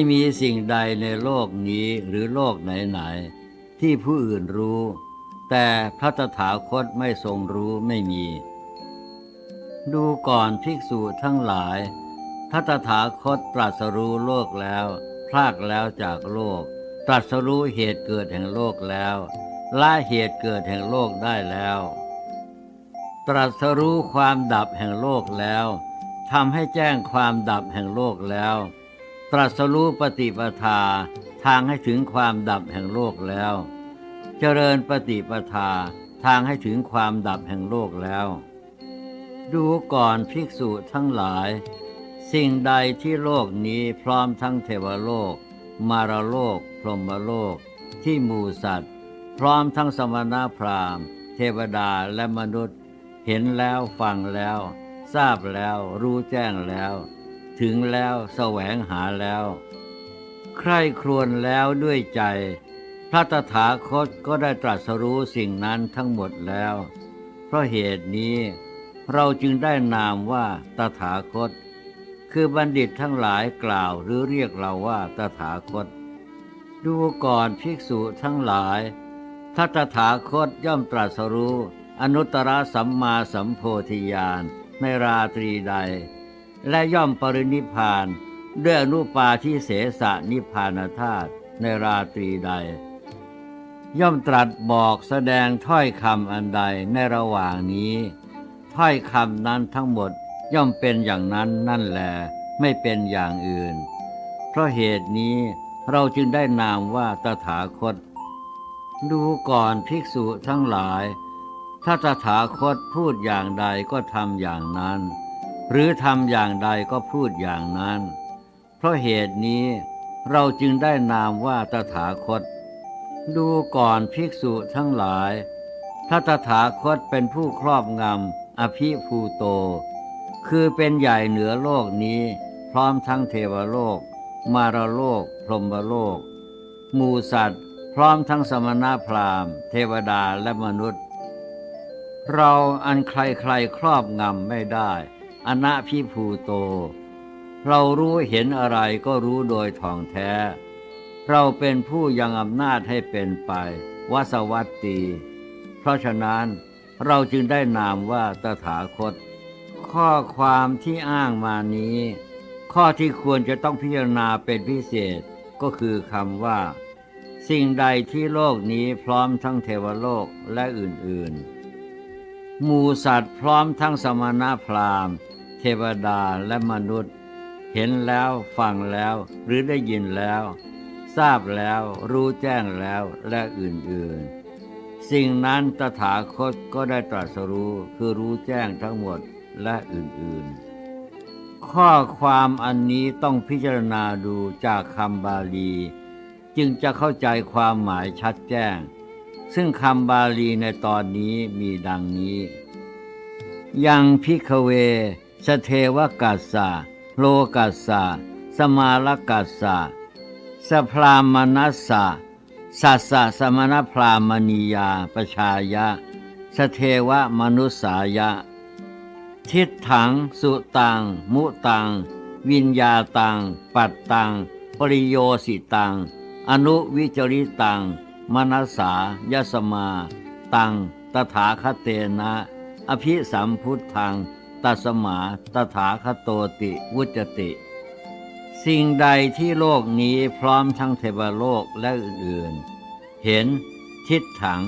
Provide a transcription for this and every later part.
ไม่มีสิ่งใดในโลกนี้หรือโลกไหนๆที่ผู้อื่นรู้ แต่พระตถาคตไม่ทรงรู้ไม่มี ดูก่อนภิกษุทั้งหลาย พระตถาคตตรัสรู้โลกแล้ว พลากแล้วจากโลก ตรัสรู้เหตุเกิดแห่งโลกแล้วละเหตุเกิดแห่งโลกได้แล้ว ตรัสรู้ความดับแห่งโลกแล้วทำให้แจ้งความดับแห่งโลกแล้ว ตรัสรู้ปฏิปทาทางให้ถึงความดับแห่งโลกแล้ว เจริญปฏิปทาทางให้ถึงความดับแห่งโลกแล้ว ดูก่อนภิกษุทั้งหลาย สิ่งใดที่โลกนี้พร้อมทั้งเทวโลก มารโลก พรหมโลก ที่หมูสัตว์ พร้อมทั้งสมณพราหมณ์ เทวดาและมนุษย์ เห็นแล้วฟังแล้ว ทราบแล้วรู้แจ้งแล้ว ถึงแล้วแสวงหาแล้ว ใคร่ครวญแล้วด้วยใจ พระตถาคตก็ได้ตรัสรู้สิ่งนั้นทั้งหมดแล้ว เพราะเหตุนี้ เราจึงได้นามว่าตถาคต คือบัณฑิตทั้งหลายกล่าวหรือเรียกเราว่าตถาคต ดูก่อนภิกษุทั้งหลายถ้าตถาคตย่อมตรัสรู้อนุตตรสัมมาสัมโพธิญาณในราตรีใด และย่อมปรินิพาน ด้วยอนุปาทิเสสนิพพานธาตุในราตรีใด ย่อมตรัสบอกแสดงถ้อยคำอันใดในระหว่างนี้ ถ้อยคำนั้นทั้งหมดย่อมเป็นอย่างนั้นนั่นแหลไม่เป็นอย่างอื่น เพราะเหตุนี้เราจึงได้นามว่าตถาคต ดูก่อนภิกษุทั้งหลาย ถ้าตถาคตพูดอย่างใดก็ทำอย่างนั้น หรือทำอย่างใดก็พูดอย่างนั้น เพราะเหตุนี้เราจึงได้นามว่าตถาคต ดูก่อนภิกษุทั้งหลาย ถ้าตถาคตเป็นผู้ครอบงำอภิภูโต คือเป็นใหญ่เหนือโลกนี้ พร้อมทั้งเทวโลก มารโลก พรหมโลก หมูสัตว์ พร้อมทั้งสมณพราหมณ์ เทวดาและมนุษย์ เราอันใครใครครอบงำไม่ได้ อนะพิภูโต เรารู้เห็นอะไรก็รู้โดยท่องแท้ เราเป็นผู้ยังอำนาจให้เป็นไปวสวัตตี เพราะฉะนั้นเราจึงได้นามว่าตถาคต ข้อความที่อ้างมานี้ ข้อที่ควรจะต้องพิจารณาเป็นพิเศษก็คือคำว่า สิ่งใดที่โลกนี้พร้อมทั้งเทวโลกและอื่นๆ หมูสัตว์พร้อมทั้งสมณพราหมณ์ เทวดาและมนุษย์ เห็นแล้วฟังแล้วหรือได้ยินแล้ว ทราบแล้วรู้แจ้งแล้วและอื่นๆ สิ่งนั้นตถาคตก็ได้ตรัสรู้คือรู้แจ้งทั้งหมดและอื่นๆข้อความอันนี้ต้องพิจารณาดูจากคำบาลี จึงจะเข้าใจความหมายชัดแจ้ง ซึ่งคำบาลีในตอนนี้มีดังนี้ ยังพิกเว สเทวกัสสะโลกัสสะสมาลกัสสะสพรามนัสสะสัสสะสมณพรามณียาประชายะ สเทวมนุสายะ ทิฏถังสุตัง มุตัง วิญญาตัง ปัตตัง ปริโยสิตัง อนุวิจริตัง มนัสสายสมา ตัง ตถาคเตนะ อภิสัมพุทธัง ตัสมาตถาคโตติวุจติ สิ่งใดที่โลกนี้พร้อมทั้งเทวโลกและอื่นๆ เห็น ทิฏถัง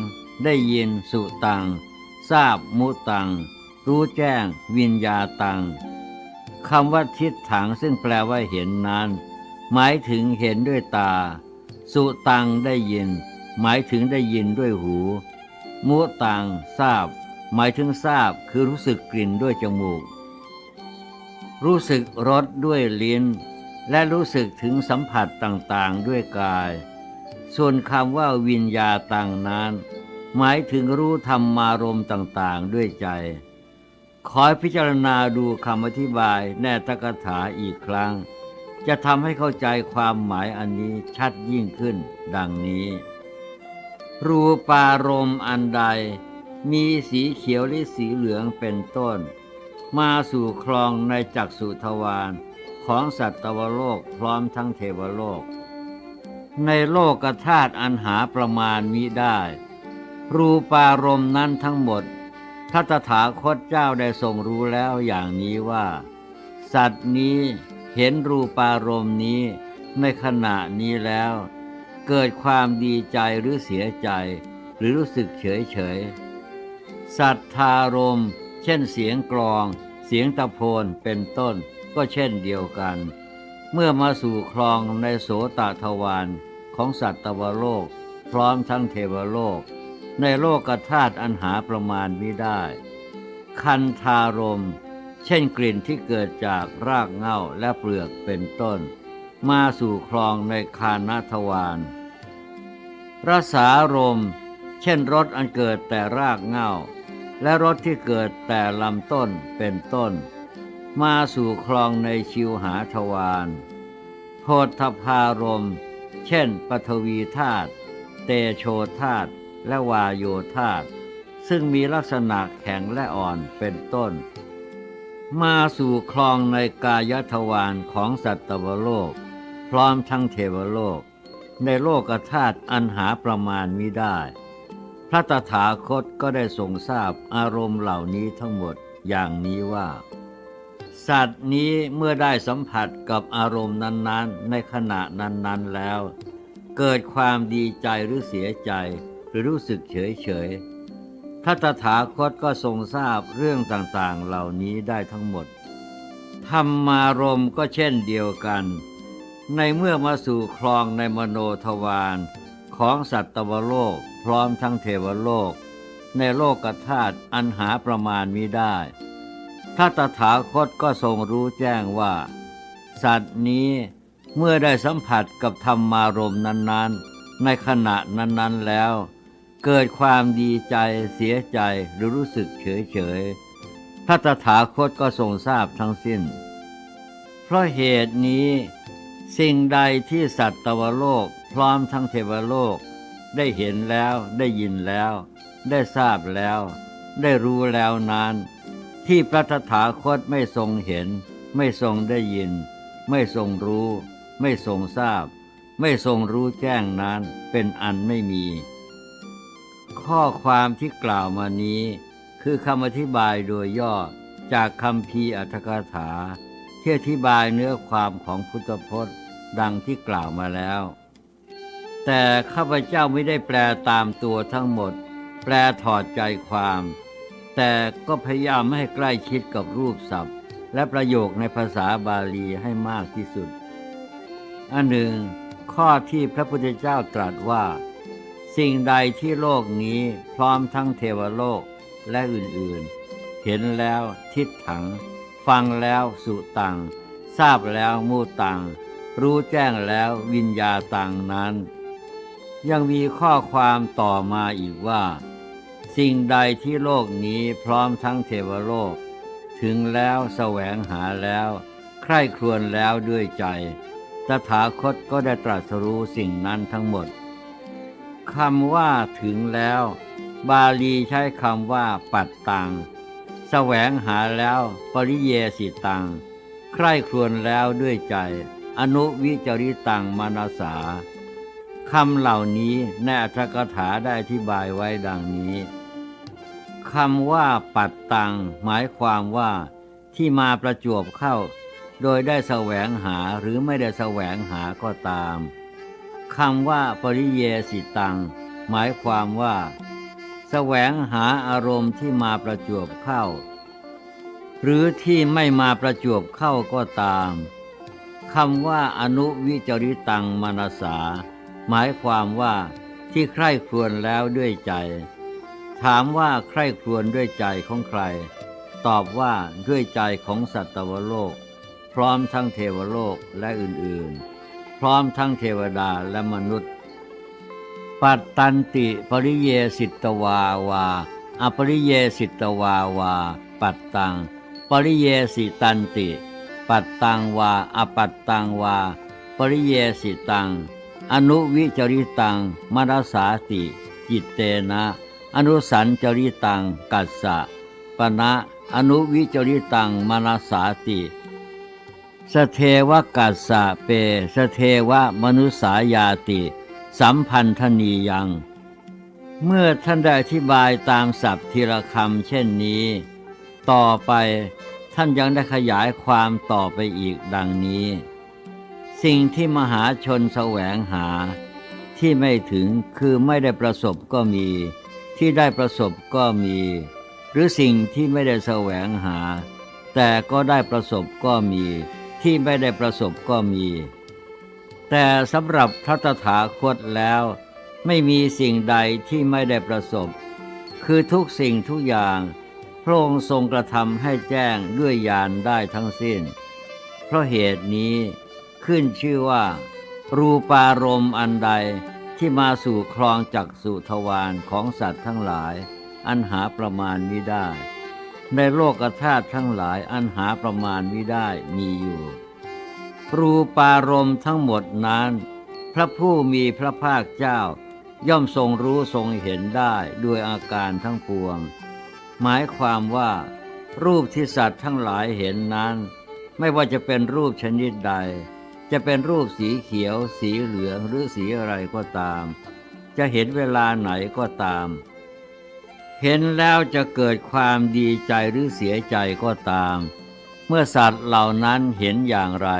ได้ยินสุตัง ทราบมุตัง รู้แจ้ง วิญญาตังคำว่าทิฏถังซึ่งแปลว่าเห็นนั้น หมายถึงเห็นด้วยตา สุตังได้ยิน หมายถึงได้ยินด้วยหู มุตังทราบ หมายถึงทราบคือรู้สึกกลิ่นด้วยจมูก รู้สึกรสด้วยลิ้น และรู้สึกถึงสัมผัสต่างๆด้วยกาย ส่วนคำว่าวิญญาตังนั้น หมายถึงรู้ธรรมารมต่างๆด้วยใจ ขอให้พิจารณาดูคำอธิบายแนตกถาอีกครั้ง จะทำให้เข้าใจความหมายอันนี้ชัดยิ่งขึ้น ดังนี้ รูปารมณ์อันใด มีสีเขียวหรือสีเหลืองเป็นต้น มาสู่คลองในจักสุทวารของสัตวโลกพร้อมทั้งเทวโลก ในโลกกธาตุอันหาประมาณมิได้ รูปารมณ์นั้นทั้งหมดพระตถาคตเจ้าได้ทรงรู้แล้วอย่างนี้ว่า สัตว์นี้เห็นรูปารมณ์นี้ในขณะนี้แล้ว เกิดความดีใจหรือเสียใจ หรือรู้สึกเฉยเฉย สัตธารมณ์เช่นเสียงกลอง เสียงตะโพนเป็นต้นก็เช่นเดียวกัน เมื่อมาสู่คลองในโสตทวารของสัตวโลก พร้อมทั้งเทวโลก ในโลกธาตุอันหาประมาณไม่ได้ คันธารม เช่นกลิ่นที่เกิดจากรากเง่าและเปลือกเป็นต้น มาสู่คลองในคานาทวารรสารม เช่นรสอันเกิดแต่รากเง่า และรสที่เกิดแต่ลำต้นเป็นต้น มาสู่คลองในชิวหาทวารโพธพารม เช่นปฐวีธาตุเตโชธาตุและวาโยธาตุซึ่งมีลักษณะแข็งและอ่อนเป็นต้น มาสู่คลองในกายทวารของสัตวโลก พร้อมทั้งเทวโลก ในโลกธาตุอันหาประมาณมิได้ พระตถาคตก็ได้ทรงทราบอารมณ์เหล่านี้ทั้งหมดอย่างนี้ว่า สัตว์นี้เมื่อได้สัมผัสกับอารมณ์นั้นๆ ในขณะนั้น ๆแล้ว เกิดความดีใจหรือเสียใจหรือรู้สึกเฉยๆพระตถาคตก็ทรงทราบเรื่องต่างๆเหล่านี้ได้ทั้งหมดธรรมารมก็เช่นเดียวกัน ในเมื่อมาสู่คลองในมโนทวาร ของสัตวโลกพร้อมทั้งเทวโลก ในโลกธาตุอันหาประมาณมิได้ ถ้าตถาคตก็ทรงรู้แจ้งว่า สัตว์นี้เมื่อได้สัมผัสกับธรรมารมณ์นั้นๆ ในขณะนั้นๆแล้ว เกิดความดีใจเสียใจหรือรู้สึกเฉยๆพระตถาคตก็ทรงทราบทั้งสิ้น เพราะเหตุนี้ สิ่งใดที่สัตวโลก พร้อมทั้งเทวโลก ได้เห็นแล้วได้ยินแล้ว ได้ทราบแล้ว ได้รู้แล้วนั้น ที่พระตถาคตไม่ทรงเห็น ไม่ทรงได้ยิน ไม่ทรงรู้ ไม่ทรงทราบ ไม่ทรงรู้แจ้งนั้นเป็นอันไม่มี ข้อความที่กล่าวมานี้ คือคำอธิบายโดยย่อจากคำพีอัตถกถาที่อธิบายเนื้อความของพุทธพจน์ ดังที่กล่าวมาแล้ว แต่ข้าพเจ้าไม่ได้แปลตามตัวทั้งหมด แปลถอดใจความ แต่ก็พยายามให้ใกล้ชิดกับรูปศัพท์ และประโยคในภาษาบาลีให้มากที่สุด อันหนึ่ง ข้อที่พระพุทธเจ้าตรัสว่า สิ่งใดที่โลกนี้พร้อมทั้งเทวโลกและอื่นๆ เห็นแล้วทิฏถัง ฟังแล้วสุตัง ทราบแล้วมูตัง รู้แจ้งแล้ววิญญาตังนั้น ยังมีข้อความต่อมาอีกว่า สิ่งใดที่โลกนี้พร้อมทั้งเทวโลก ถึงแล้วแสวงหาแล้ว ใคร่ครวญแล้วด้วยใจ ตถาคตก็ได้ตรัสรู้สิ่งนั้นทั้งหมดคำว่าถึงแล้ว บาลีใช้คำว่าปัดตังแสวงหาแล้วปริเยสิตัง ใคร่ครวญแล้วด้วยใจ อนุวิจริตังมานาสาคำเหล่านี้ในอัตถกถาได้อธิบายไว้ดังนี้คำว่าปัดตัง หมายความว่าที่มาประจวบเข้า โดยได้แสวงหาหรือไม่ได้แสวงหาก็ตามคำว่าปริเยสิตัง หมายความว่าแสวงหาอารมณ์ที่มาประจวบเข้า หรือที่ไม่มาประจวบเข้าก็ตาม คำว่าอนุวิจริตังมนาสา หมายความว่าที่ใคร่ครวญแล้วด้วยใจ ถามว่าใคร่ครวญด้วยใจของใคร ตอบว่าด้วยใจของสัตวโลก พร้อมทั้งเทวโลกและอื่นๆ พร้อมทั้งเทวดาและมนุษย์ ปัตตันติปริเยสิตวาวา อปริเยสิตวาวา ปัตตัง ปริเยสิตันติ ปัตตังวาอปัตตังวา ปริเยสิตัง อนุวิจริตังมรสาติ จิตเตนะ อนุสันจริตังกัสสะปณะอนุวิจริตังมานสาติ สเทวกัสสะเป สเทวมนุษายาติ สัมพันธนียัง เมื่อท่านได้อธิบายตามศัพท์ทีละคำเช่นนี้ ต่อไป ท่านยังได้ขยายความต่อไปอีกดังนี้ สิ่งที่มหาชนแสวงหา ที่ไม่ถึงคือไม่ได้ประสบก็มี ที่ได้ประสบก็มี หรือสิ่งที่ไม่ได้แสวงหา แต่ก็ได้ประสบก็มี ที่ไม่ได้ประสบก็มี แต่สำหรับพระตถาคตแล้ว ไม่มีสิ่งใดที่ไม่ได้ประสบ คือทุกสิ่งทุกอย่าง พระองค์ทรงกระทำให้แจ้งด้วยญาณได้ทั้งสิ้น เพราะเหตุนี้ขึ้นชื่อว่า รูปารมณ์อันใดที่มาสู่คลองจักสุทวารของสัตว์ทั้งหลาย อันหาประมาณมิได้ ในโลกธาตุทั้งหลายอันหาประมาณมิได้มีอยู่ รูปารมณ์ทั้งหมดนั้น พระผู้มีพระภาคเจ้า ย่อมทรงรู้ทรงเห็นได้ด้วยอาการทั้งปวง หมายความว่า รูปที่สัตว์ทั้งหลายเห็นนั้น ไม่ว่าจะเป็นรูปชนิดใด จะเป็นรูปสีเขียว สีเหลืองหรือสีอะไรก็ตาม จะเห็นเวลาไหนก็ตาม เห็นแล้วจะเกิดความดีใจหรือเสียใจก็ตาม เมื่อสัตว์เหล่านั้นเห็นอย่างไร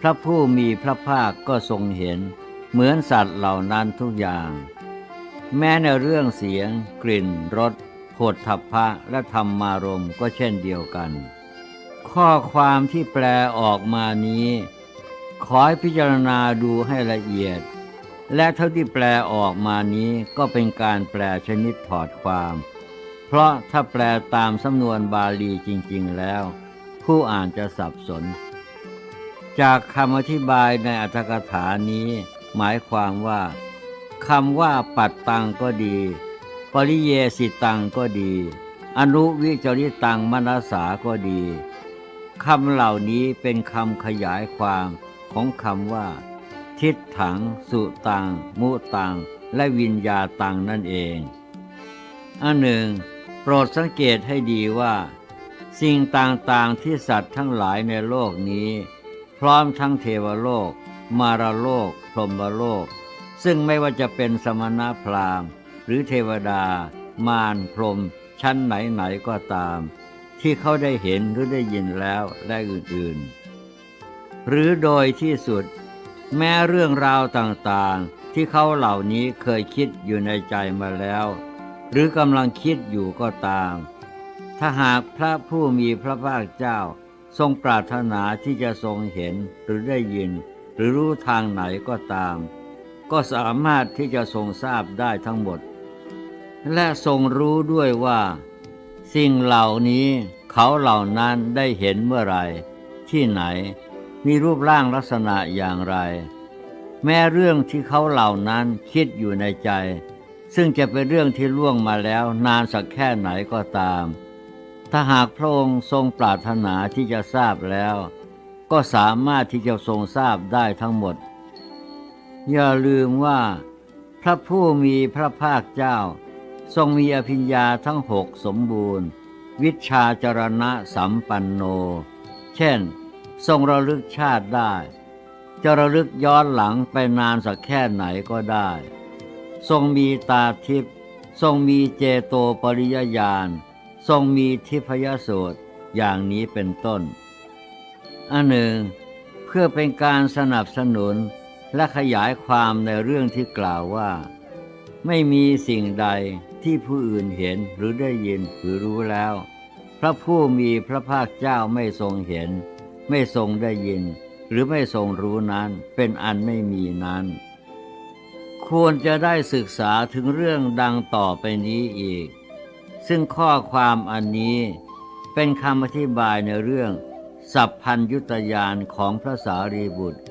พระผู้มีพระภาคก็ทรงเห็น เหมือนสัตว์เหล่านั้นทุกอย่าง แม้ในเรื่องเสียง กลิ่นรส โพธพะและธรรมารมก็เช่นเดียวกัน ข้อความที่แปลออกมานี้ ขอให้พิจารณาดูให้ละเอียด และเท่าที่แปลออกมานี้ก็เป็นการแปลชนิดถอดความ เพราะถ้าแปลตามสำนวนบาลีจริง ๆแล้ว ผู้อ่านจะสับสน จากคำอธิบายในอัตถกถานี้ หมายความว่าคำว่าปัดตังก็ดี ปริเยสิตังก็ดี อนุวิจริตังมนาสาก็ดีคำเหล่านี้เป็นคำขยายความของคำว่า ทิฏถัง สุตัง มุตัง และวิญญาตังนั่นเองอันหนึ่ง โปรดสังเกตให้ดีว่า สิ่งต่างๆที่สัตว์ทั้งหลายในโลกนี้ พร้อมทั้งเทวโลก มารโลก พรหมโลก ซึ่งไม่ว่าจะเป็นสมณพราหมณ์ หรือเทวดา มารพรม ชั้นไหนๆก็ตาม ที่เขาได้เห็นหรือได้ยินแล้วและอื่นๆ หรือโดยที่สุด แม้เรื่องราวต่างๆ ที่เขาเหล่านี้เคยคิดอยู่ในใจมาแล้ว หรือกำลังคิดอยู่ก็ตาม ถ้าหากพระผู้มีพระภาคเจ้าทรงปรารถนาที่จะทรงเห็นหรือได้ยิน หรือรู้ทางไหนก็ตาม ก็สามารถที่จะทรงทราบได้ทั้งหมด และทรงรู้ด้วยว่า สิ่งเหล่านี้เขาเหล่านั้นได้เห็นเมื่อไรที่ไหน มีรูปร่างลักษณะอย่างไร แม้เรื่องที่เขาเหล่านั้นคิดอยู่ในใจ ซึ่งจะเป็นเรื่องที่ล่วงมาแล้วนานสักแค่ไหนก็ตาม ถ้าหากพระองค์ทรงปรารถนาที่จะทราบแล้ว ก็สามารถที่จะทรงทราบได้ทั้งหมด อย่าลืมว่า พระผู้มีพระภาคเจ้า ทรงมีอภิญญาทั้งหกสมบูรณ์ วิชาจรณะสัมปันโน เช่น ทรงระลึกชาติได้ จะระลึกย้อนหลังไปนานสักแค่ไหนก็ได้ ทรงมีตาทิพย์ทรงมีเจโตปริยญาณ ทรงมีทิพยโสตอย่างนี้เป็นต้น อันหนึ่ง เพื่อเป็นการสนับสนุนและขยายความในเรื่องที่กล่าวว่า ไม่มีสิ่งใด ที่ผู้อื่นเห็นหรือได้ยินหรือรู้แล้ว พระผู้มีพระภาคเจ้าไม่ทรงเห็น ไม่ทรงได้ยิน หรือไม่ทรงรู้นั้นเป็นอันไม่มีนั้น ควรจะได้ศึกษาถึงเรื่องดังต่อไปนี้อีก ซึ่งข้อความอันนี้เป็นคำอธิบายในเรื่อง สัพพัญยุตยานของพระสารีบุตร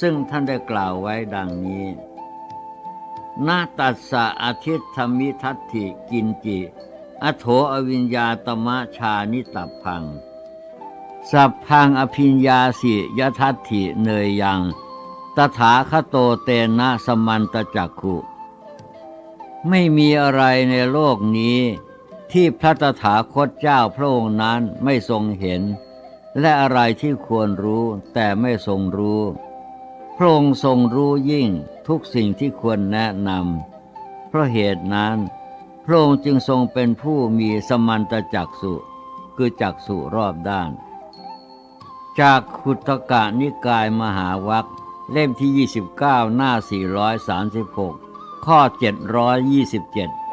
ซึ่งท่านได้กล่าวไว้ดังนี้ นาตัสสะอาทิตธมิทัตถิกินจิ อโถอวิญญาตมะชานิตับพัง สัพพังอภิญญาสิยทัตถิเนยยัง ตถาคโตเตนะสมันตจักขุ ไม่มีอะไรในโลกนี้ ที่พระตถาคตเจ้าพระองค์นั้นไม่ทรงเห็น และอะไรที่ควรรู้แต่ไม่ทรงรู้ พระองค์ทรงรู้ยิ่งทุกสิ่งที่ควรแนะนำเพราะเหตุนั้นพระองค์จึงทรงเป็นผู้มีสมันตจักสุคือจักสุรอบด้าน จากขุตกะนิกายมหาวัคเล่มที่ 29 หน้า 436 ข้อ 727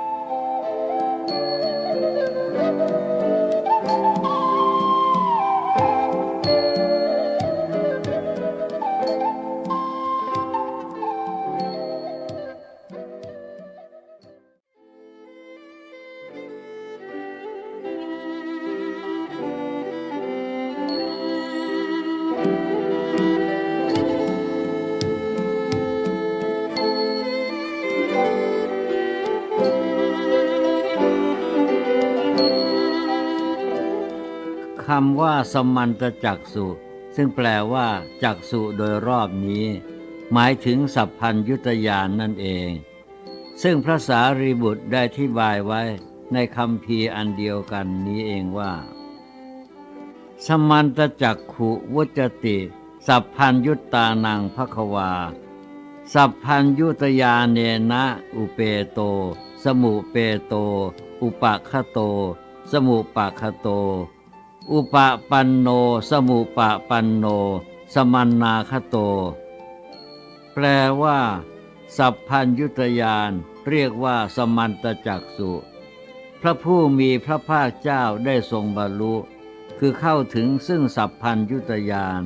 ำว่าสมันตจักสุซึ่งแปลว่าจักสุโดยรอบนี้ หมายถึงสัพพัญยุตยานนั่นเอง ซึ่งพระสารีบุตรได้ที่บายไว้ในคำพีอันเดียวกันนี้เองว่า สมันตจักขุวุจติ สัพพัญยุตตานังภควา สัพพัญยุตยาเนนะอุเปโต สมุเปโต อุปะคโต สมุปะคโต อุปปันโน สมุปปันโน สมันนาคโต แปลว่า สัพพัญยุตยานเรียกว่าสมันตจักสุพระผู้มีพระภาคเจ้าได้ทรงบรรลุ คือเข้าถึงซึ่งสัพพัญยุตยาน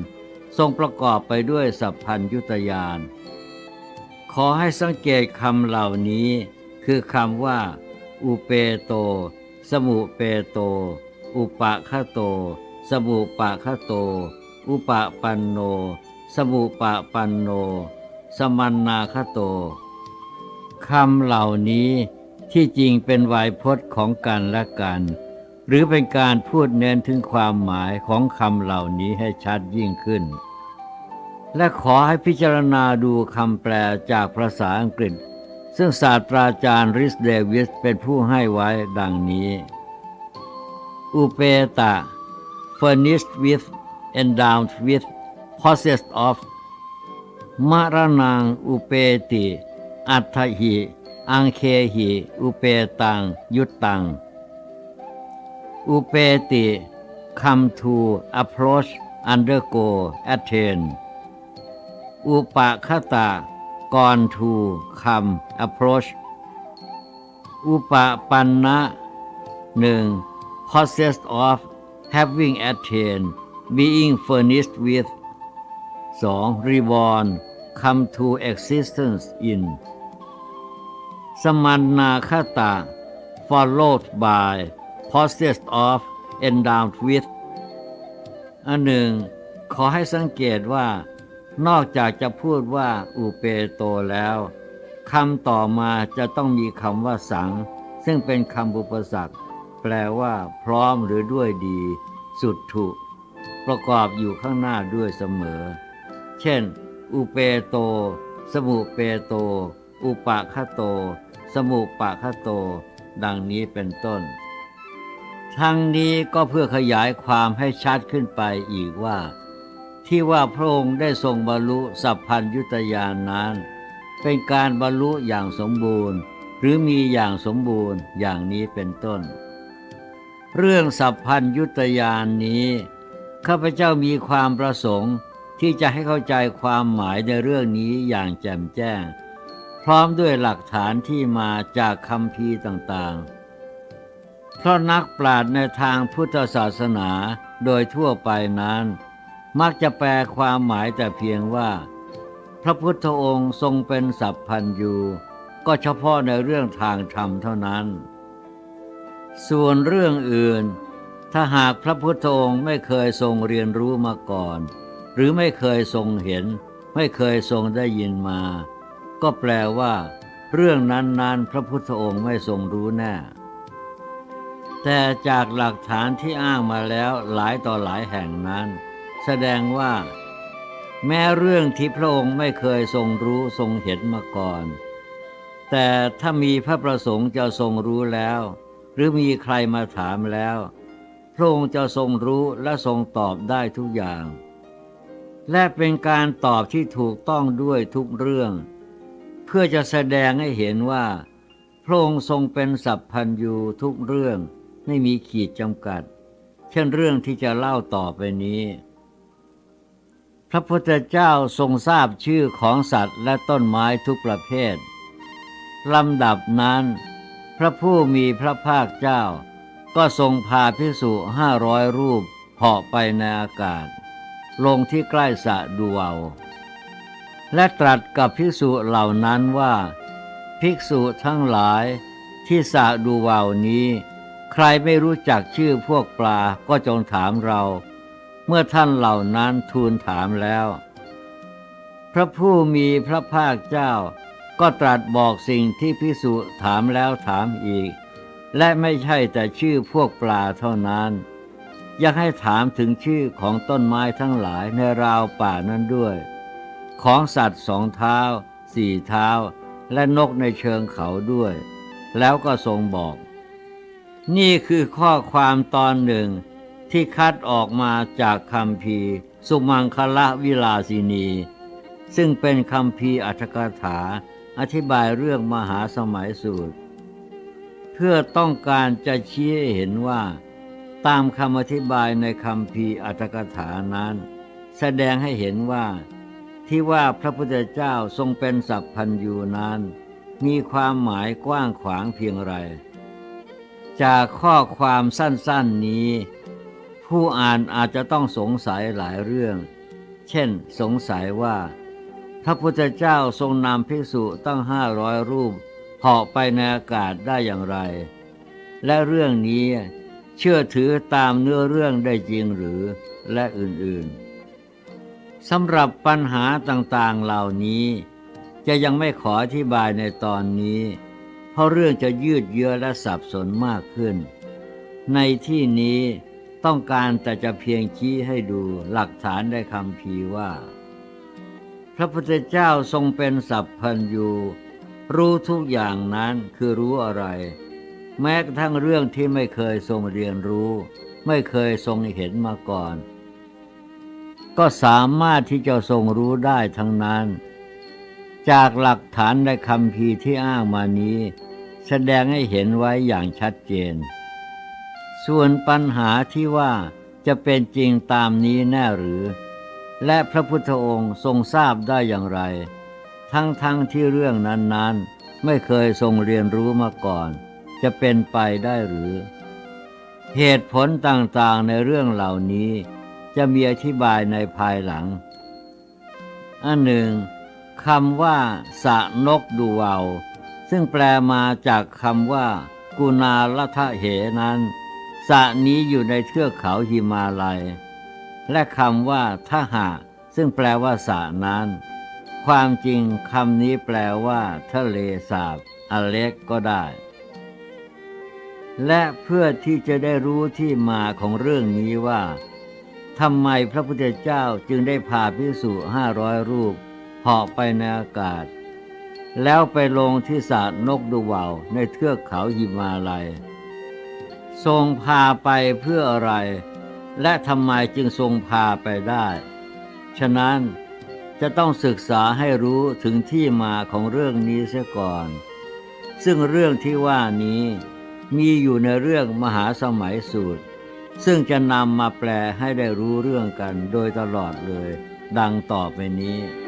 ทรงประกอบไปด้วยสัพพัญยุตยานขอให้สังเกตคำเหล่านี้ คือคำว่า อุเปโต สมุเปโต อุปะคโต สมุปะคโต อุปะปันโน สมุปะปันโน สมันนาคโตคำเหล่านี้ที่จริงเป็นไวยพจน์ของกันและกัน หรือเป็นการพูดเน้นถึงความหมายของคำเหล่านี้ให้ชัดยิ่งขึ้น และขอให้พิจารณาดูคำแปลจากภาษาอังกฤษ ซึ่งศาสตราจารย์ริสเดวิสเป็นผู้ให้ไว้ดังนี้ อุเปตะ furnished with endowed with possessed of มรณังอุเปติ อัตถหิอังเคหิอุเปตังยุตตัง อุเปติ come to approach undergo attain อุปะคตะ gone to come approach อุปปันนะหนึ่ง possessed of having attained being furnished with 2. reborn come to existence in สมันนาคตะ followed by possessed of endowed with อันหนึ่ง ขอให้สังเกตว่า นอกจากจะพูดว่าอุเปโตแล้วคำต่อมาจะต้องมีคำว่าสัง ซึ่งเป็นคำอุปสรรค แปลว่า พร้อมหรือด้วยดี สุดถุ ประกอบอยู่ข้างหน้าด้วยเสมอ เช่น อุเปโต สมุเปโต อุปะคโต สมุปะคโต ดังนี้เป็นต้น ทั้งนี้ก็เพื่อขยายความให้ชัดขึ้นไปอีกว่า ที่ว่าพระองค์ได้ทรงบรรลุสัพพัญยุตยานนั้น เป็นการบรรลุอย่างสมบูรณ์หรือมีอย่างสมบูรณ์อย่างนี้เป็นต้น เรื่องสัพพัญยุตยานนี้ ข้าพเจ้ามีความประสงค์ที่จะให้เข้าใจความหมายในเรื่องนี้อย่างแจ่มแจ้ง พร้อมด้วยหลักฐานที่มาจากคำพีต่างๆ เพราะนักปราชญ์ในทางพุทธศาสนาโดยทั่วไปนั้น มักจะแปลความหมายแต่เพียงว่า พระพุทธองค์ทรงเป็นสัพพัญยูก็เฉพาะในเรื่องทางธรรมเท่านั้น ส่วนเรื่องอื่น ถ้าหากพระพุทธองค์ไม่เคยทรงเรียนรู้มาก่อน หรือไม่เคยทรงเห็น ไม่เคยทรงได้ยินมา ก็แปลว่า เรื่องนั้นๆ พระพุทธองค์ไม่ทรงรู้แน่ แต่จากหลักฐานที่อ้างมาแล้วหลายต่อหลายแห่งนั้น แสดงว่า แม้เรื่องที่พระองค์ไม่เคยทรงรู้ทรงเห็นมาก่อน แต่ถ้ามีพระประสงค์จะทรงรู้แล้ว หรือมีใครมาถามแล้ว พระองค์จะทรงรู้และทรงตอบได้ทุกอย่าง และเป็นการตอบที่ถูกต้องด้วยทุกเรื่อง เพื่อจะแสดงให้เห็นว่า พระองค์ทรงเป็นสัพพัญญูทุกเรื่องไม่มีขีดจำกัด เช่นเรื่องที่จะเล่าต่อไปนี้ พระพุทธเจ้าทรงทราบชื่อของสัตว์และต้นไม้ทุกประเภทลำดับนั้น พระผู้มีพระภาคเจ้า ก็ทรงพาพิสุห้าร้อยรูปเหาะไปในอากาศ ลงที่ใกล้สะดูวาและตรัสกับภิกษุเหล่านั้นว่า ภิกษุทั้งหลายที่สะดูวาวนี้ ใครไม่รู้จักชื่อพวกปลาก็จงถามเรา เมื่อท่านเหล่านั้นทูลถามแล้ว พระผู้มีพระภาคเจ้า ก็ตรัสบอกสิ่งที่พิสุถามแล้วถามอีก และไม่ใช่แต่ชื่อพวกปลาเท่านั้น ยังให้ถามถึงชื่อของต้นไม้ทั้งหลายในราวป่านั้นด้วย ของสัตว์สองเท้า สี่เท้า และนกในเชิงเขาด้วย แล้วก็ทรงบอก นี่คือข้อความตอนหนึ่งที่คัดออกมาจากคำพีสุมังคละวิลาสินี ซึ่งเป็นคำพีอัตถกถา อธิบายเรื่องมหาสมัยสูตร เพื่อต้องการจะชี้ให้เห็นว่า ตามคำอธิบายในคำพีอัตถกถานั้น แสดงให้เห็นว่า ที่ว่าพระพุทธเจ้าทรงเป็นสัพพัญญูนั้น มีความหมายกว้างขวางเพียงไร จากข้อความสั้นๆนี้ ผู้อ่านอาจจะต้องสงสัยหลายเรื่อง เช่น สงสัยว่า พระพุทธเจ้าทรงนำภิกษุตั้งห้าร้อยรูปเหาะไปในอากาศได้อย่างไร และเรื่องนี้เชื่อถือตามเนื้อเรื่องได้จริงหรือและอื่นๆสำหรับปัญหาต่างๆเหล่านี้ จะยังไม่ขออธิบายในตอนนี้ เพราะเรื่องจะยืดเยื้อและสับสนมากขึ้น ในที่นี้ต้องการแต่จะเพียงชี้ให้ดูหลักฐานได้คำพีว่า พระพุทธเจ้าทรงเป็นสัพพัญญูรู้ทุกอย่างนั้นคือรู้อะไร แม้กระทั่งเรื่องที่ไม่เคยทรงเรียนรู้ ไม่เคยทรงเห็นมาก่อน ก็สามารถที่จะทรงรู้ได้ทั้งนั้น จากหลักฐานในคำพีที่อ้างมานี้ แสดงให้เห็นไว้อย่างชัดเจน ส่วนปัญหาที่ว่าจะเป็นจริงตามนี้แน่หรือ และพระพุทธองค์ทรงทราบได้อย่างไร ทั้งๆทที่เรื่องนั้นๆ ไม่เคยทรงเรียนรู้มาก่อน จะเป็นไปได้หรือ เหตุผลต่างๆในเรื่องเหล่านี้ จะมีอธิบายในภายหลัง อันหนึ่งคำว่า สะนกดูวาซึ่งแปลมาจากคำว่า กุณาลทะเหนั้น สะนี้อยู่ในเทือกเขาหิมาลัย และคำว่าทหะซึ่งแปลว่าสะนั้น ความจริงคำนี้แปลว่า ทะเลสาบอเล็กก็ได้ และเพื่อที่จะได้รู้ที่มาของเรื่องนี้ว่าทำไมพระพุทธเจ้าจึงได้พาพิสุห้าร้อยรูปเหาะไปในอากาศ แล้วไปลงที่สระนกดูวาวในเทือกเขาหิมาลัย ทรงพาไปเพื่ออะไร และทำไมจึงทรงพาไปได้ ฉะนั้นจะต้องศึกษาให้รู้ถึงที่มาของเรื่องนี้เสียก่อน ซึ่งเรื่องที่ว่านี้มีอยู่ในเรื่องมหาสมัยสูตร ซึ่งจะนำมาแปลให้ได้รู้เรื่องกันโดยตลอดเลย ดังต่อไปนี้